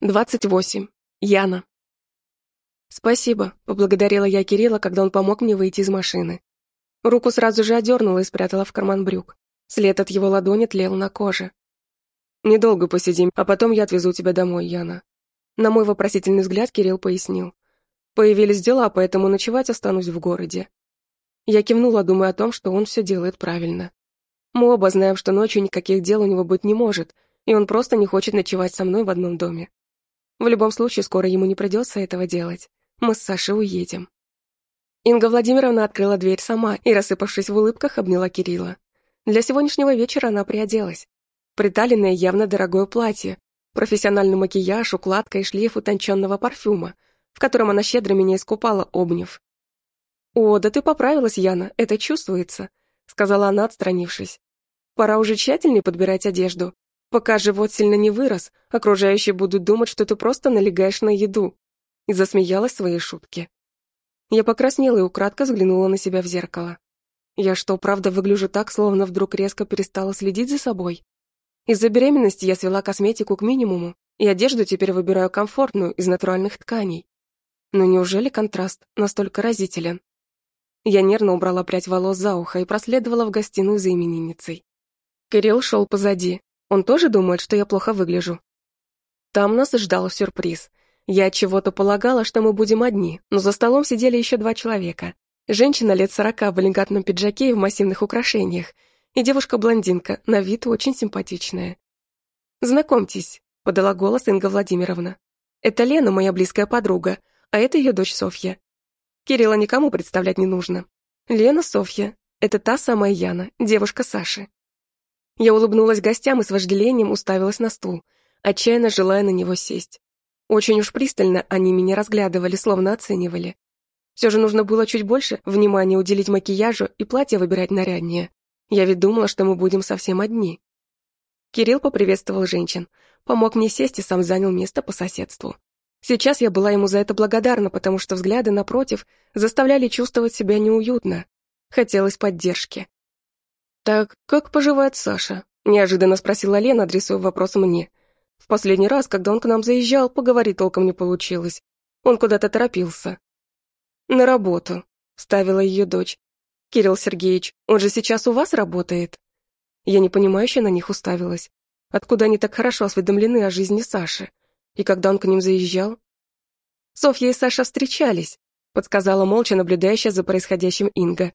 28. Яна. «Спасибо», — поблагодарила я Кирилла, когда он помог мне выйти из машины. Руку сразу же одернула и спрятала в карман брюк. След от его ладони тлел на коже. «Недолго посидим, а потом я отвезу тебя домой, Яна». На мой вопросительный взгляд Кирилл пояснил. «Появились дела, поэтому ночевать останусь в городе». Я кивнула, думая о том, что он все делает правильно. Мы оба знаем, что ночью никаких дел у него быть не может, и он просто не хочет ночевать со мной в одном доме. В любом случае, скоро ему не придется этого делать. Мы с Сашей уедем. Инга Владимировна открыла дверь сама и, рассыпавшись в улыбках, обняла Кирилла. Для сегодняшнего вечера она приоделась. Приталенное явно дорогое платье, профессиональный макияж, укладка и шлейф утонченного парфюма, в котором она щедро меня искупала, обняв. «О, да ты поправилась, Яна, это чувствуется», — сказала она, отстранившись. «Пора уже тщательнее подбирать одежду, Пока живот сильно не вырос, окружающие будут думать, что ты просто налегаешь на еду. И засмеялась своей шутке. Я покраснела и украдко взглянула на себя в зеркало. Я что, правда выгляжу так, словно вдруг резко перестала следить за собой? Из-за беременности я свела косметику к минимуму, и одежду теперь выбираю комфортную, из натуральных тканей. Но неужели контраст настолько разителен? Я нервно убрала прядь волос за ухо и проследовала в гостиную за именинницей. Кирилл шел позади, он тоже думает, что я плохо выгляжу. Там нас ждал сюрприз. Я чего-то полагала, что мы будем одни, но за столом сидели еще два человека. Женщина лет сорока в элегантном пиджаке и в массивных украшениях, и девушка-блондинка, на вид очень симпатичная. «Знакомьтесь», — подала голос Инга Владимировна. «Это Лена, моя близкая подруга, а это ее дочь Софья. Кирилла никому представлять не нужно. Лена Софья, это та самая Яна, девушка Саши. Я улыбнулась гостям и с вожделением уставилась на стул, отчаянно желая на него сесть. Очень уж пристально они меня разглядывали, словно оценивали. Все же нужно было чуть больше внимания уделить макияжу и платье выбирать наряднее. Я ведь думала, что мы будем совсем одни. Кирилл поприветствовал женщин, помог мне сесть и сам занял место по соседству. Сейчас я была ему за это благодарна, потому что взгляды напротив заставляли чувствовать себя неуютно. Хотелось поддержки. «Так как поживает Саша?» – неожиданно спросила Лена, адресуя вопрос мне. В последний раз, когда он к нам заезжал, поговорить толком не получилось. Он куда-то торопился. «На работу», – ставила ее дочь. «Кирилл Сергеевич, он же сейчас у вас работает?» Я непонимающе на них уставилась. Откуда они так хорошо осведомлены о жизни Саши? И когда он к ним заезжал? Софья и Саша встречались, подсказала молча наблюдающая за происходящим Инга.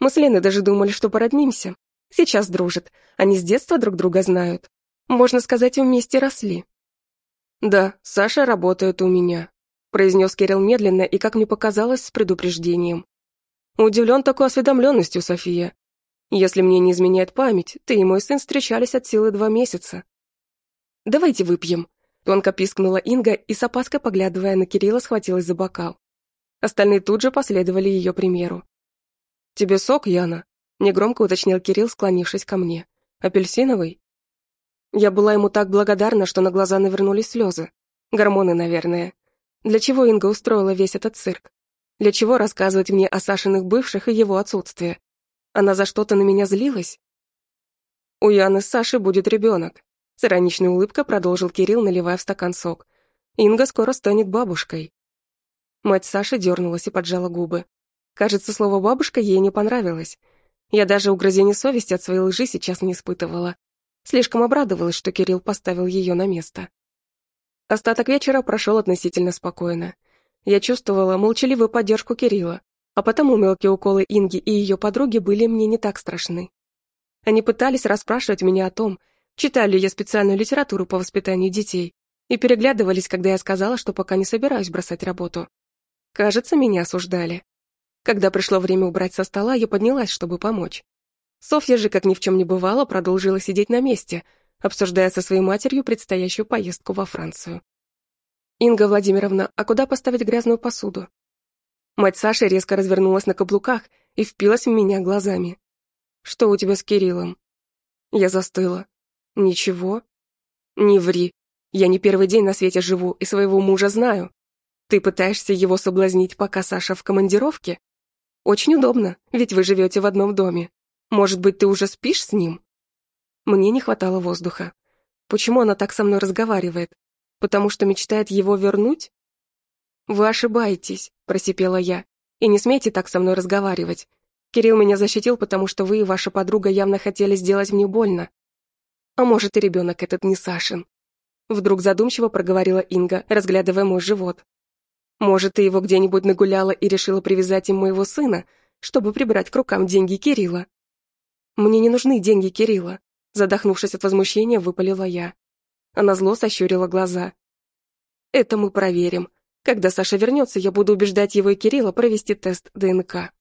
Мы с Леной даже думали, что породнимся. Сейчас дружат. Они с детства друг друга знают. Можно сказать, вместе росли. «Да, Саша работает у меня», — произнес Кирилл медленно и, как мне показалось, с предупреждением. Удивлен такой осведомленностью, София. Если мне не изменяет память, ты и мой сын встречались от силы два месяца. «Давайте выпьем», — тонко пискнула Инга и с опаской, поглядывая на Кирилла, схватилась за бокал. Остальные тут же последовали ее примеру. «Тебе сок, Яна?» — негромко уточнил Кирилл, склонившись ко мне. «Апельсиновый?» Я была ему так благодарна, что на глаза навернулись слезы. Гормоны, наверное. Для чего Инга устроила весь этот цирк? Для чего рассказывать мне о Сашиных бывших и его отсутствии? Она за что-то на меня злилась? У Яны с Сашей будет ребенок. С ироничной улыбкой продолжил Кирилл, наливая в стакан сок. Инга скоро станет бабушкой. Мать Саши дернулась и поджала губы. Кажется, слово «бабушка» ей не понравилось. Я даже угрызений совести от своей лжи сейчас не испытывала. Слишком обрадовалась, что Кирилл поставил ее на место. Остаток вечера прошел относительно спокойно. Я чувствовала молчаливую поддержку Кирилла, а потому мелкие уколы Инги и ее подруги были мне не так страшны. Они пытались расспрашивать меня о том, читаю ли я специальную литературу по воспитанию детей, и переглядывались, когда я сказала, что пока не собираюсь бросать работу. Кажется, меня осуждали. Когда пришло время убрать со стола, я поднялась, чтобы помочь. Софья же, как ни в чем не бывало, продолжила сидеть на месте, обсуждая со своей матерью предстоящую поездку во Францию. «Инга Владимировна, а куда поставить грязную посуду?» Мать Саши резко развернулась на каблуках и впилась в меня глазами. «Что у тебя с Кириллом?» Я застыла. «Ничего?» «Не ври. Я не первый день на свете живу и своего мужа знаю. Ты пытаешься его соблазнить, пока Саша в командировке?» Очень удобно, ведь вы живете в одном доме. Может быть, ты уже спишь с ним? Мне не хватало воздуха. Почему она так со мной разговаривает? Потому что мечтает его вернуть? Вы ошибаетесь, просипела я. И не смейте так со мной разговаривать. Кирилл меня защитил, потому что вы и ваша подруга явно хотели сделать мне больно. А может, и ребенок этот не Сашин. Вдруг задумчиво проговорила Инга, разглядывая мой живот. Может, ты его где-нибудь нагуляла и решила привязать им моего сына, чтобы прибрать к рукам деньги Кирилла. Мне не нужны деньги Кирилла. Задохнувшись от возмущения, выпалила я. Она зло сощурила глаза. Это мы проверим. Когда Саша вернется, я буду убеждать его и Кирилла провести тест ДНК.